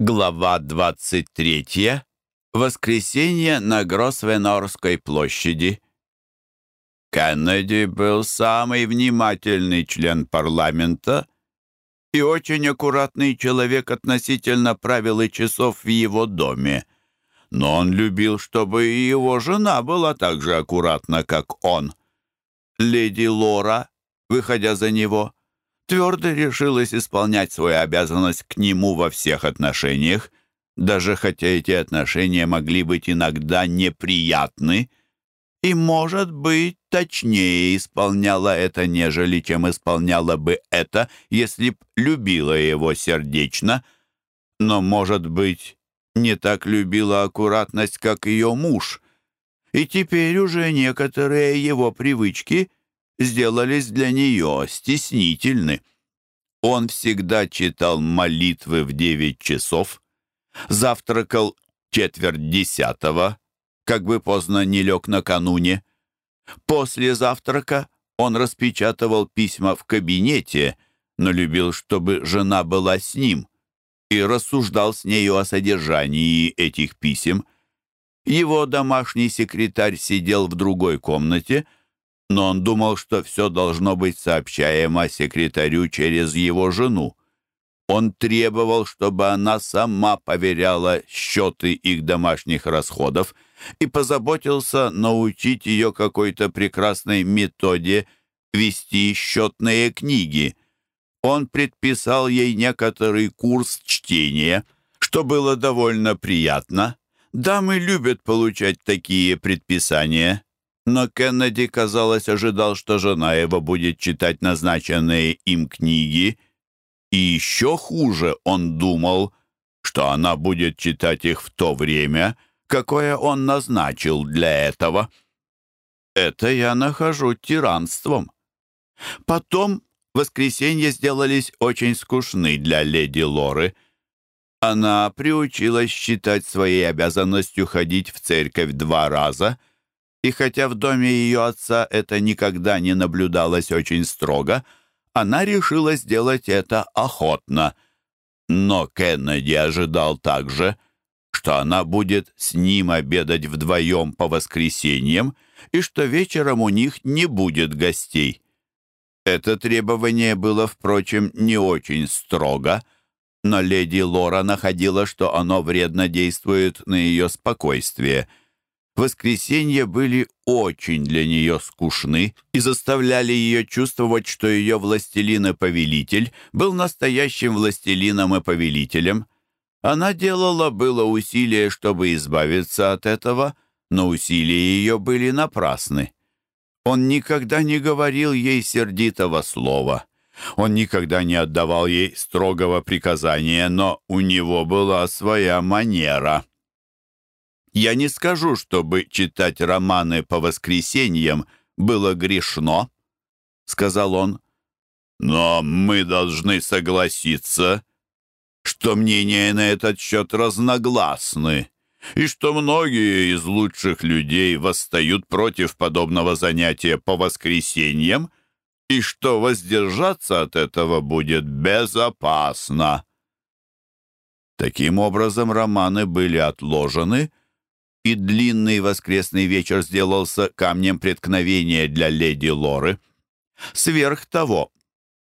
Глава 23. Воскресенье на Гросвенорской площади. Кеннеди был самый внимательный член парламента и очень аккуратный человек относительно правил и часов в его доме. Но он любил, чтобы и его жена была так же аккуратна, как он. Леди Лора, выходя за него, твердо решилась исполнять свою обязанность к нему во всех отношениях, даже хотя эти отношения могли быть иногда неприятны, и, может быть, точнее исполняла это, нежели чем исполняла бы это, если б любила его сердечно, но, может быть, не так любила аккуратность, как ее муж, и теперь уже некоторые его привычки — сделались для нее стеснительны. Он всегда читал молитвы в девять часов, завтракал четверть десятого, как бы поздно не лег накануне. После завтрака он распечатывал письма в кабинете, но любил, чтобы жена была с ним, и рассуждал с нею о содержании этих писем. Его домашний секретарь сидел в другой комнате — но он думал, что все должно быть сообщаемо секретарю через его жену. Он требовал, чтобы она сама поверяла счеты их домашних расходов и позаботился научить ее какой-то прекрасной методе вести счетные книги. Он предписал ей некоторый курс чтения, что было довольно приятно. Дамы любят получать такие предписания. Но Кеннеди, казалось, ожидал, что жена его будет читать назначенные им книги, и еще хуже он думал, что она будет читать их в то время, какое он назначил для этого. Это я нахожу тиранством. Потом воскресенья сделались очень скучны для леди Лоры. Она приучилась считать своей обязанностью ходить в церковь два раза — и хотя в доме ее отца это никогда не наблюдалось очень строго, она решила сделать это охотно. Но Кеннеди ожидал также, что она будет с ним обедать вдвоем по воскресеньям и что вечером у них не будет гостей. Это требование было, впрочем, не очень строго, но леди Лора находила, что оно вредно действует на ее спокойствие — воскресенья были очень для нее скучны и заставляли ее чувствовать, что ее властелин и повелитель был настоящим властелином и повелителем. Она делала было усилие, чтобы избавиться от этого, но усилия ее были напрасны. Он никогда не говорил ей сердитого слова. Он никогда не отдавал ей строгого приказания, но у него была своя манера. Я не скажу, чтобы читать романы по воскресеньям было грешно, — сказал он. Но мы должны согласиться, что мнения на этот счет разногласны, и что многие из лучших людей восстают против подобного занятия по воскресеньям, и что воздержаться от этого будет безопасно. Таким образом, романы были отложены — и длинный воскресный вечер сделался камнем преткновения для леди Лоры. Сверх того,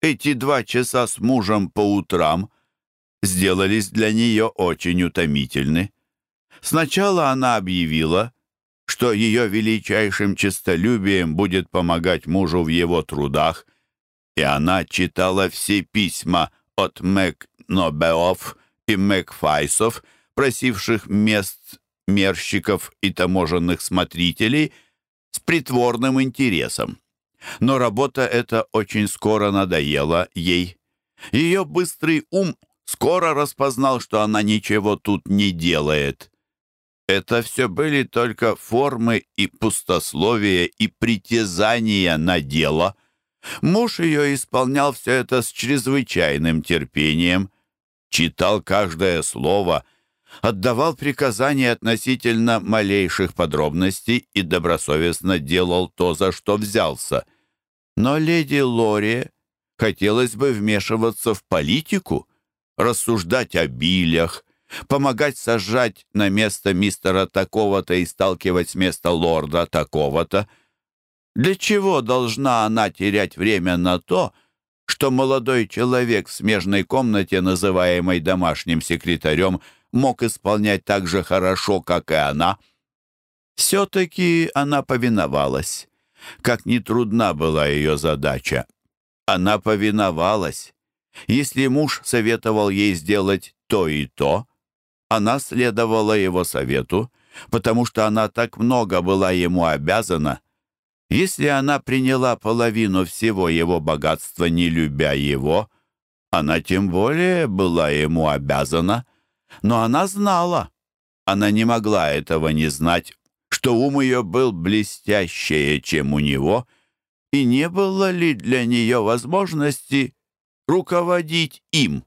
эти два часа с мужем по утрам сделались для нее очень утомительны. Сначала она объявила, что ее величайшим честолюбием будет помогать мужу в его трудах, и она читала все письма от Мэг Нобеов и Мэг Файсов, просивших мест мерщиков и таможенных смотрителей с притворным интересом. Но работа эта очень скоро надоела ей. Ее быстрый ум скоро распознал, что она ничего тут не делает. Это все были только формы и пустословие и притязания на дело. Муж ее исполнял все это с чрезвычайным терпением, читал каждое слово — отдавал приказания относительно малейших подробностей и добросовестно делал то, за что взялся. Но леди Лори хотелось бы вмешиваться в политику, рассуждать о билях, помогать сажать на место мистера такого-то и сталкивать с места лорда такого-то. Для чего должна она терять время на то, что молодой человек в смежной комнате, называемой домашним секретарем, мог исполнять так же хорошо, как и она? Все-таки она повиновалась. Как ни трудна была ее задача. Она повиновалась. Если муж советовал ей сделать то и то, она следовала его совету, потому что она так много была ему обязана. Если она приняла половину всего его богатства, не любя его, она тем более была ему обязана. Но она знала, она не могла этого не знать, что ум ее был блестящее, чем у него, и не было ли для нее возможности руководить им.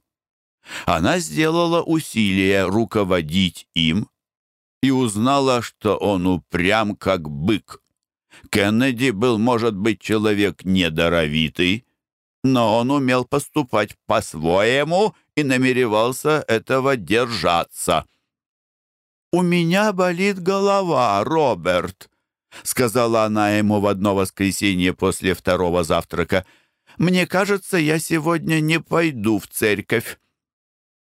Она сделала усилие руководить им и узнала, что он упрям, как бык. Кеннеди был, может быть, человек недоровитый, но он умел поступать по-своему и намеревался этого держаться. «У меня болит голова, Роберт», — сказала она ему в одно воскресенье после второго завтрака. «Мне кажется, я сегодня не пойду в церковь».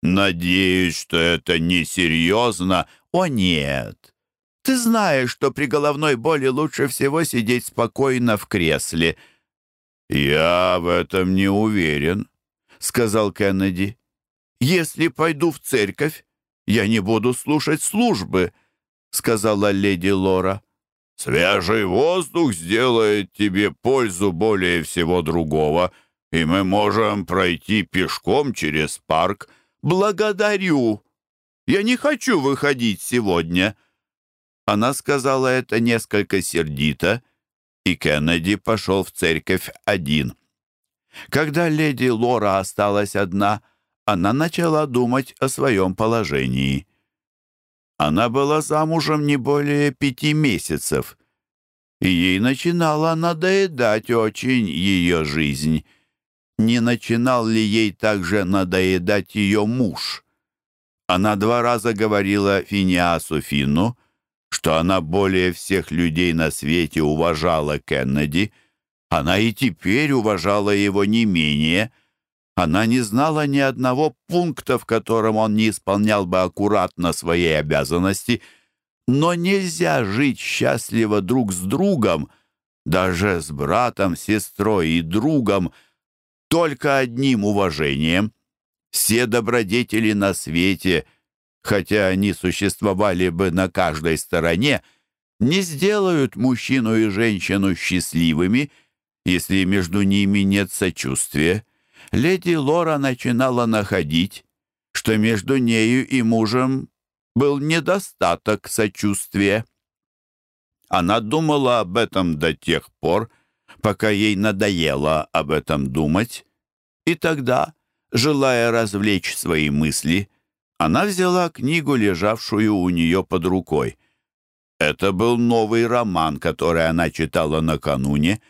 «Надеюсь, что это несерьезно». «О, нет. Ты знаешь, что при головной боли лучше всего сидеть спокойно в кресле». «Я в этом не уверен», — сказал Кеннеди. «Если пойду в церковь, я не буду слушать службы», — сказала леди Лора. «Свежий воздух сделает тебе пользу более всего другого, и мы можем пройти пешком через парк. Благодарю. Я не хочу выходить сегодня». Она сказала это несколько сердито, и Кеннеди пошел в церковь один. Когда леди Лора осталась одна, она начала думать о своем положении. Она была замужем не более пяти месяцев, и ей начинала надоедать очень ее жизнь. Не начинал ли ей также надоедать ее муж? Она два раза говорила Финиасу Фину, что она более всех людей на свете уважала Кеннеди, она и теперь уважала его не менее. Она не знала ни одного пункта, в котором он не исполнял бы аккуратно своей обязанности. Но нельзя жить счастливо друг с другом, даже с братом, сестрой и другом, только одним уважением. Все добродетели на свете — хотя они существовали бы на каждой стороне, не сделают мужчину и женщину счастливыми, если между ними нет сочувствия. Леди Лора начинала находить, что между нею и мужем был недостаток сочувствия. Она думала об этом до тех пор, пока ей надоело об этом думать, и тогда, желая развлечь свои мысли, она взяла книгу, лежавшую у нее под рукой. Это был новый роман, который она читала накануне,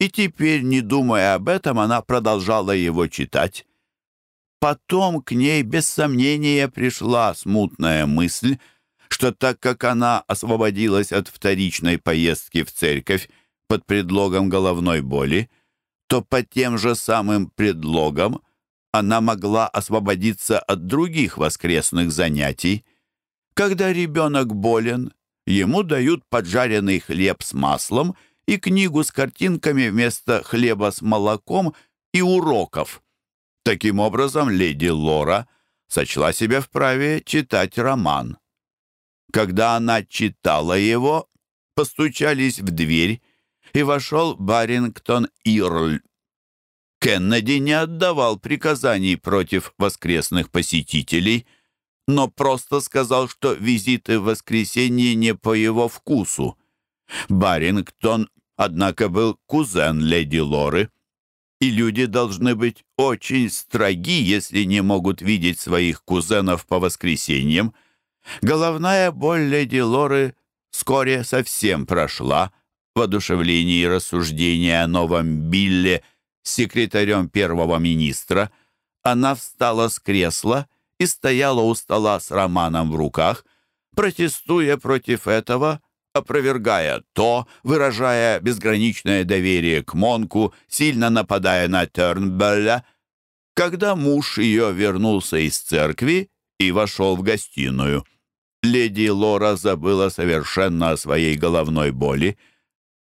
и теперь, не думая об этом, она продолжала его читать. Потом к ней без сомнения пришла смутная мысль, что так как она освободилась от вторичной поездки в церковь под предлогом головной боли, то по тем же самым предлогам она могла освободиться от других воскресных занятий. Когда ребенок болен, ему дают поджаренный хлеб с маслом и книгу с картинками вместо хлеба с молоком и уроков. Таким образом, леди Лора сочла себя вправе читать роман. Когда она читала его, постучались в дверь, и вошел Барингтон Ирль. Кеннеди не отдавал приказаний против воскресных посетителей, но просто сказал, что визиты в воскресенье не по его вкусу. Барингтон, однако, был кузен леди Лоры, и люди должны быть очень строги, если не могут видеть своих кузенов по воскресеньям. Головная боль леди Лоры вскоре совсем прошла в одушевлении рассуждения о новом Билле — секретарем первого министра, она встала с кресла и стояла у стола с романом в руках, протестуя против этого, опровергая то, выражая безграничное доверие к Монку, сильно нападая на Тернбелля, когда муж ее вернулся из церкви и вошел в гостиную. Леди Лора забыла совершенно о своей головной боли,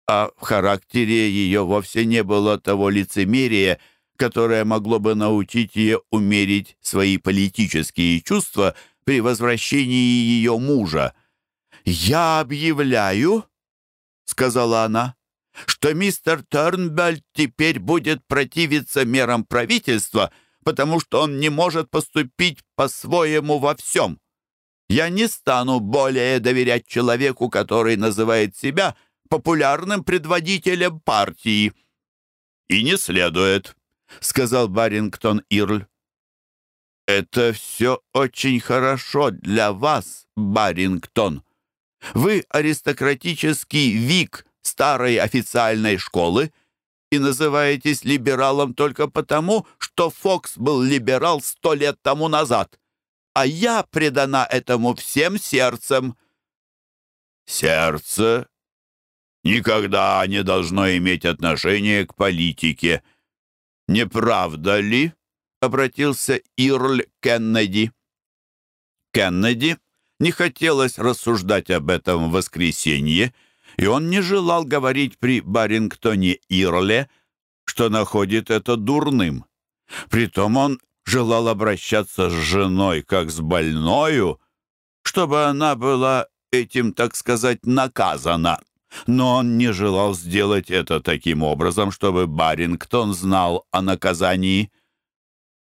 а в характере ее вовсе не было того лицемерия, которое могло бы научить ее умерить свои политические чувства при возвращении ее мужа. «Я объявляю», — сказала она, — «что мистер Тернбель теперь будет противиться мерам правительства, потому что он не может поступить по-своему во всем. Я не стану более доверять человеку, который называет себя популярным предводителем партии». «И не следует», — сказал Барингтон Ирль. «Это все очень хорошо для вас, Барингтон. Вы аристократический вик старой официальной школы и называетесь либералом только потому, что Фокс был либерал сто лет тому назад, а я предана этому всем сердцем». «Сердце никогда не должно иметь отношения к политике», «Не правда ли?» — обратился Ирль Кеннеди. Кеннеди не хотелось рассуждать об этом в воскресенье, и он не желал говорить при Барингтоне Ирле, что находит это дурным. Притом он желал обращаться с женой как с больною, чтобы она была этим, так сказать, наказана но он не желал сделать это таким образом, чтобы Барингтон знал о наказании.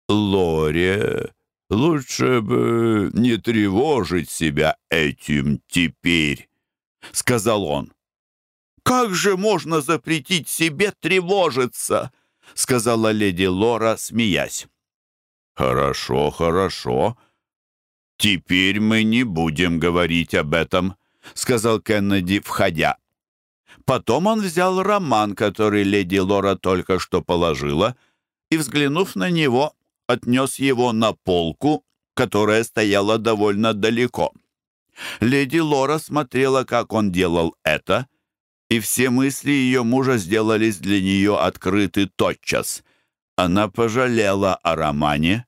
Лоре, лучше бы не тревожить себя этим теперь», — сказал он. «Как же можно запретить себе тревожиться?» — сказала леди Лора, смеясь. «Хорошо, хорошо. Теперь мы не будем говорить об этом», — сказал Кеннеди, входя. Потом он взял роман, который леди Лора только что положила, и, взглянув на него, отнес его на полку, которая стояла довольно далеко. Леди Лора смотрела, как он делал это, и все мысли ее мужа сделались для нее открыты тотчас. Она пожалела о романе,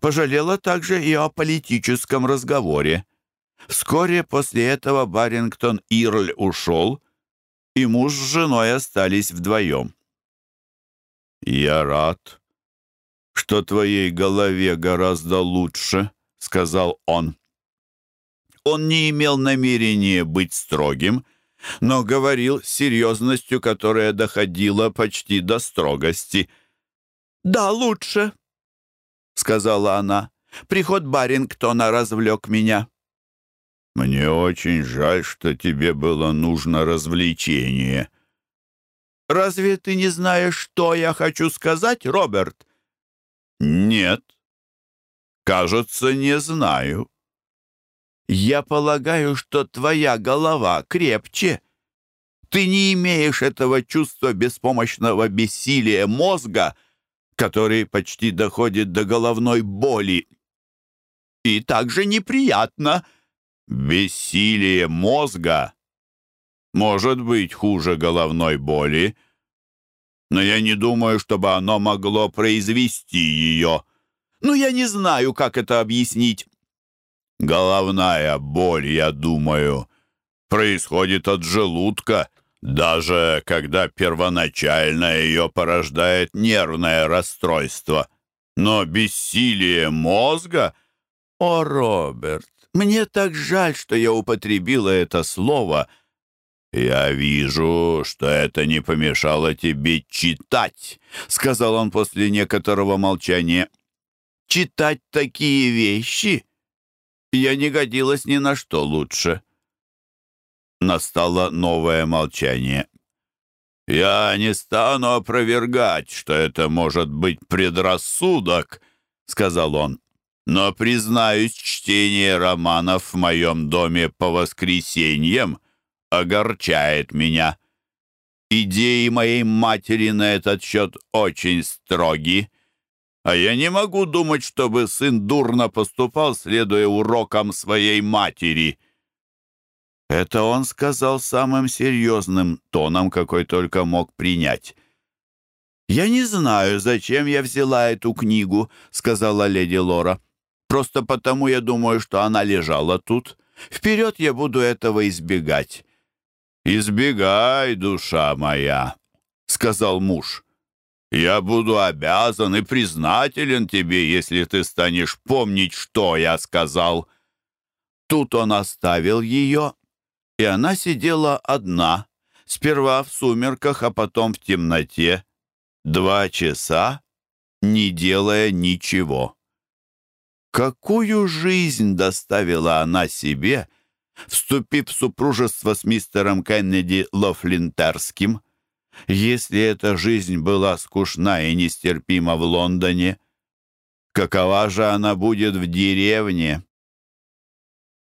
пожалела также и о политическом разговоре. Вскоре после этого Барингтон Ирль ушел, и муж с женой остались вдвоем. «Я рад, что твоей голове гораздо лучше», — сказал он. Он не имел намерения быть строгим, но говорил с серьезностью, которая доходила почти до строгости. «Да, лучше», — сказала она. «Приход Барингтона развлек меня». «Мне очень жаль, что тебе было нужно развлечение». «Разве ты не знаешь, что я хочу сказать, Роберт?» «Нет. Кажется, не знаю». «Я полагаю, что твоя голова крепче. Ты не имеешь этого чувства беспомощного бессилия мозга, который почти доходит до головной боли. И также неприятно, Бессилие мозга может быть хуже головной боли, но я не думаю, чтобы оно могло произвести ее. Ну, я не знаю, как это объяснить. Головная боль, я думаю, происходит от желудка, даже когда первоначально ее порождает нервное расстройство. Но бессилие мозга... О, Роберт, мне так жаль, что я употребила это слово. Я вижу, что это не помешало тебе читать, сказал он после некоторого молчания. Читать такие вещи? Я не годилась ни на что лучше. Настало новое молчание. «Я не стану опровергать, что это может быть предрассудок», — сказал он. Но, признаюсь, чтение романов в моем доме по воскресеньям огорчает меня. Идеи моей матери на этот счет очень строги. А я не могу думать, чтобы сын дурно поступал, следуя урокам своей матери». Это он сказал самым серьезным тоном, какой только мог принять. «Я не знаю, зачем я взяла эту книгу», — сказала леди Лора. «Просто потому я думаю, что она лежала тут. Вперед я буду этого избегать». «Избегай, душа моя», — сказал муж. Я буду обязан и признателен тебе, если ты станешь помнить, что я сказал». Тут он оставил ее, и она сидела одна, сперва в сумерках, а потом в темноте, два часа, не делая ничего. Какую жизнь доставила она себе, вступив в супружество с мистером Кеннеди Лофлинтерским? Если эта жизнь была скучна и нестерпима в Лондоне, какова же она будет в деревне?